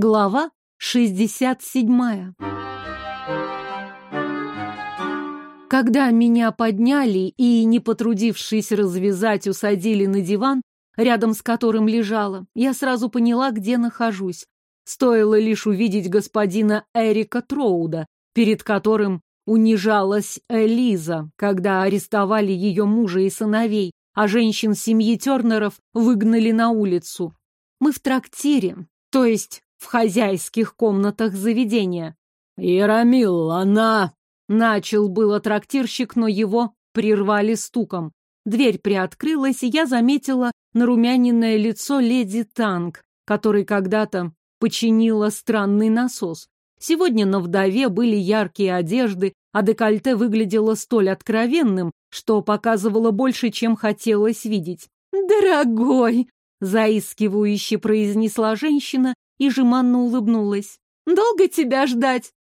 Глава 67. Когда меня подняли и, не потрудившись развязать, усадили на диван, рядом с которым лежала, я сразу поняла, где нахожусь. Стоило лишь увидеть господина Эрика Троуда, перед которым унижалась Элиза, когда арестовали ее мужа и сыновей, а женщин семьи Тернеров выгнали на улицу. Мы в трактире, то есть в хозяйских комнатах заведения. «Ярамил, она...» Начал было трактирщик, но его прервали стуком. Дверь приоткрылась, и я заметила нарумяненное лицо леди Танк, который когда-то починила странный насос. Сегодня на вдове были яркие одежды, а декольте выглядело столь откровенным, что показывало больше, чем хотелось видеть. «Дорогой!» — заискивающе произнесла женщина и жеманно улыбнулась. «Долго тебя ждать?»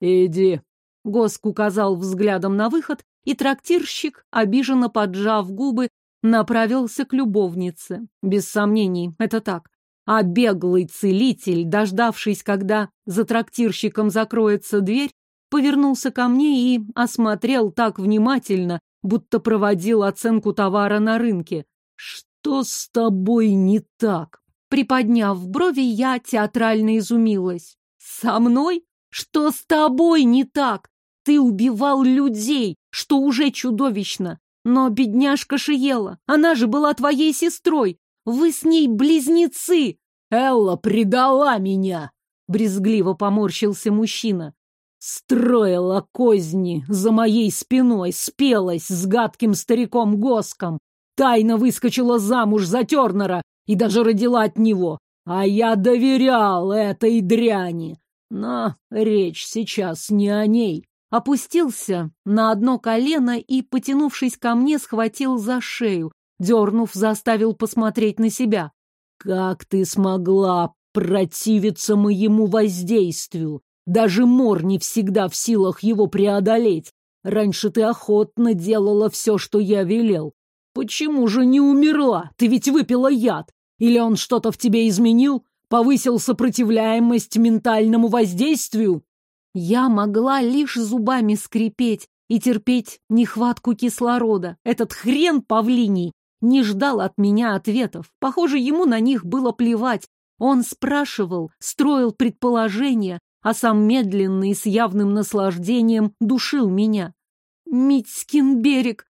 «Иди». Госк указал взглядом на выход, и трактирщик, обиженно поджав губы, направился к любовнице. Без сомнений, это так. А беглый целитель, дождавшись, когда за трактирщиком закроется дверь, повернулся ко мне и осмотрел так внимательно, будто проводил оценку товара на рынке. «Что с тобой не так?» Приподняв брови, я театрально изумилась. «Со мной? Что с тобой не так? Ты убивал людей, что уже чудовищно. Но бедняжка Шиела, она же была твоей сестрой. Вы с ней близнецы!» «Элла предала меня!» — брезгливо поморщился мужчина. «Строила козни за моей спиной, спелась с гадким стариком Госком, тайно выскочила замуж за Тернера и даже родила от него. А я доверял этой дряни. Но речь сейчас не о ней. Опустился на одно колено и, потянувшись ко мне, схватил за шею, дернув, заставил посмотреть на себя. «Как ты смогла противиться моему воздействию? Даже мор не всегда в силах его преодолеть. Раньше ты охотно делала все, что я велел. Почему же не умерла? Ты ведь выпила яд. Или он что-то в тебе изменил? Повысил сопротивляемость ментальному воздействию? Я могла лишь зубами скрипеть и терпеть нехватку кислорода. Этот хрен павлиний не ждал от меня ответов. Похоже, ему на них было плевать. Он спрашивал, строил предположения, а сам медленно и с явным наслаждением душил меня. Митькин берег!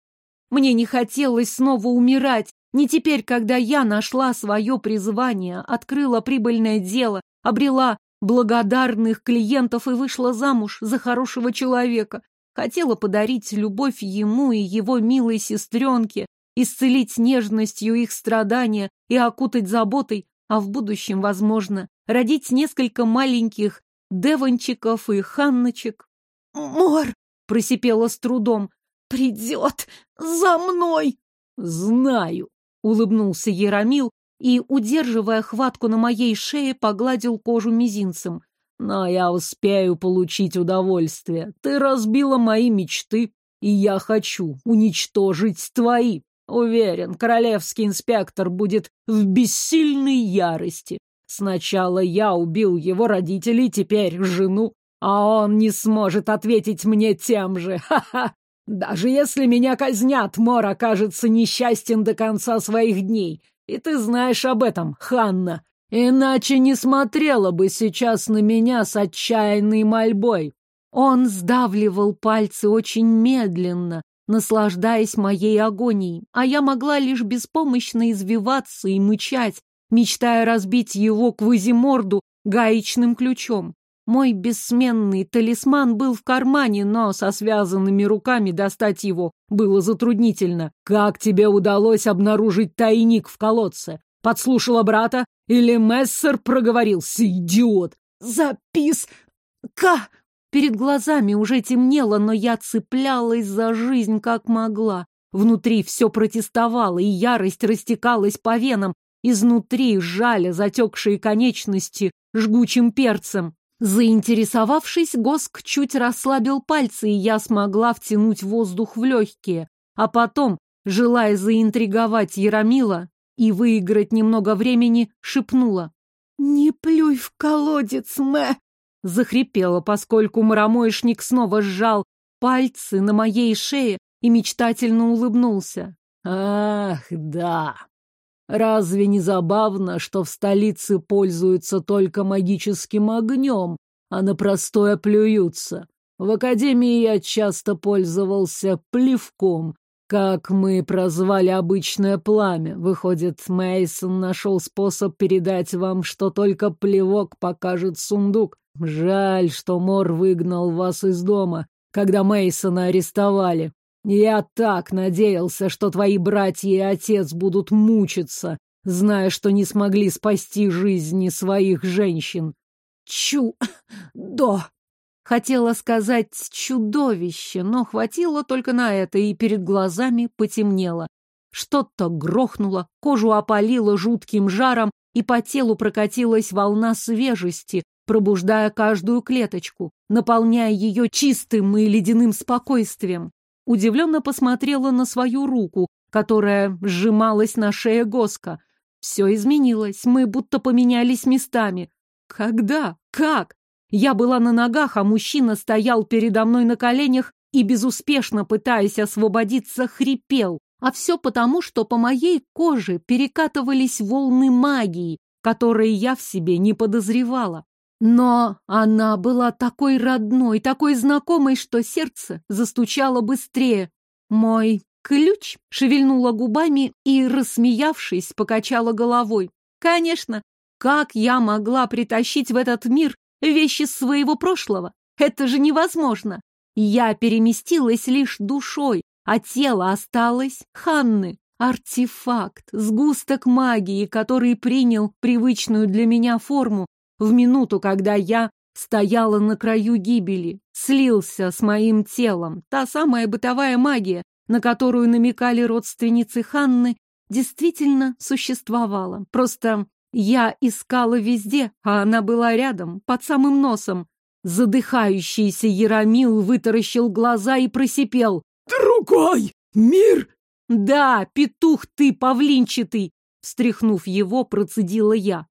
Мне не хотелось снова умирать, не теперь, когда я нашла свое призвание, открыла прибыльное дело, обрела благодарных клиентов и вышла замуж за хорошего человека. Хотела подарить любовь ему и его милой сестренке, исцелить нежностью их страдания и окутать заботой, а в будущем, возможно, родить несколько маленьких девончиков и ханночек. «Мор!» — просипела с трудом. «Придет за мной!» «Знаю!» Улыбнулся Яромил и, удерживая хватку на моей шее, погладил кожу мизинцем. Но я успею получить удовольствие. Ты разбила мои мечты, и я хочу уничтожить твои. Уверен, королевский инспектор будет в бессильной ярости. Сначала я убил его родителей, теперь жену, а он не сможет ответить мне тем же. Ха-ха! Даже если меня казнят, Мор окажется несчастен до конца своих дней. И ты знаешь об этом, Ханна. Иначе не смотрела бы сейчас на меня с отчаянной мольбой. Он сдавливал пальцы очень медленно, наслаждаясь моей агонией, а я могла лишь беспомощно извиваться и мычать, мечтая разбить его квазиморду гаечным ключом. Мой бессменный талисман был в кармане, но со связанными руками достать его было затруднительно. Как тебе удалось обнаружить тайник в колодце? Подслушала брата? Или Мессер проговорился, идиот? Запис... Ка... Перед глазами уже темнело, но я цеплялась за жизнь как могла. Внутри все протестовало, и ярость растекалась по венам. Изнутри жали затекшие конечности жгучим перцем. Заинтересовавшись, Госк чуть расслабил пальцы, и я смогла втянуть воздух в легкие. А потом, желая заинтриговать Яромила и выиграть немного времени, шепнула. Не плюй в колодец, мэ! Захрипела, поскольку маромоечник снова сжал пальцы на моей шее и мечтательно улыбнулся. Ах, да. Разве не забавно, что в столице пользуются только магическим огнем, а на простое плюются? В академии я часто пользовался плевком, как мы прозвали обычное пламя. Выходит, Мейсон нашел способ передать вам, что только плевок покажет сундук. Жаль, что Мор выгнал вас из дома, когда Мейсона арестовали. Я так надеялся, что твои братья и отец будут мучиться, зная, что не смогли спасти жизни своих женщин. Чу... до... Хотела сказать «чудовище», но хватило только на это, и перед глазами потемнело. Что-то грохнуло, кожу опалило жутким жаром, и по телу прокатилась волна свежести, пробуждая каждую клеточку, наполняя ее чистым и ледяным спокойствием. Удивленно посмотрела на свою руку, которая сжималась на шее Госка. Все изменилось, мы будто поменялись местами. Когда? Как? Я была на ногах, а мужчина стоял передо мной на коленях и, безуспешно пытаясь освободиться, хрипел. А все потому, что по моей коже перекатывались волны магии, которые я в себе не подозревала. Но она была такой родной, такой знакомой, что сердце застучало быстрее. Мой ключ шевельнула губами и, рассмеявшись, покачала головой. Конечно, как я могла притащить в этот мир вещи своего прошлого? Это же невозможно. Я переместилась лишь душой, а тело осталось Ханны. Артефакт, сгусток магии, который принял привычную для меня форму, в минуту, когда я стояла на краю гибели, слился с моим телом. Та самая бытовая магия, на которую намекали родственницы Ханны, действительно существовала. Просто я искала везде, а она была рядом, под самым носом. Задыхающийся Яромил вытаращил глаза и просипел. «Другой мир!» «Да, петух ты, павлинчатый!» Встряхнув его, процедила я.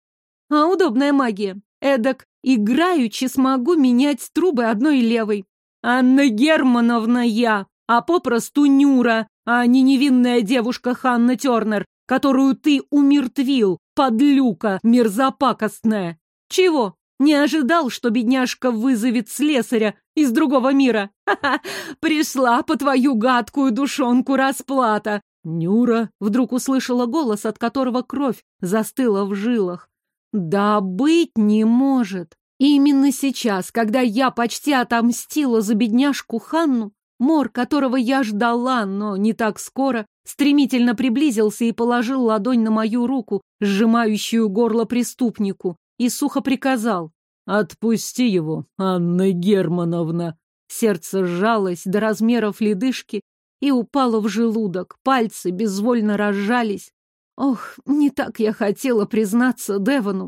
А удобная магия. Эдак, играючи смогу менять трубы одной левой. Анна Германовна я, а попросту Нюра, а не невинная девушка Ханна Тернер, которую ты умертвил, подлюка мерзопакостная. Чего? Не ожидал, что бедняжка вызовет слесаря из другого мира? Ха-ха! Пришла по твою гадкую душонку расплата. Нюра вдруг услышала голос, от которого кровь застыла в жилах. Да быть не может. именно сейчас, когда я почти отомстила за бедняжку Ханну, Мор, которого я ждала, но не так скоро, стремительно приблизился и положил ладонь на мою руку, сжимающую горло преступнику, и сухо приказал. «Отпусти его, Анна Германовна!» Сердце сжалось до размеров ледышки и упало в желудок, пальцы безвольно разжались, Ох, не так я хотела признаться Девону.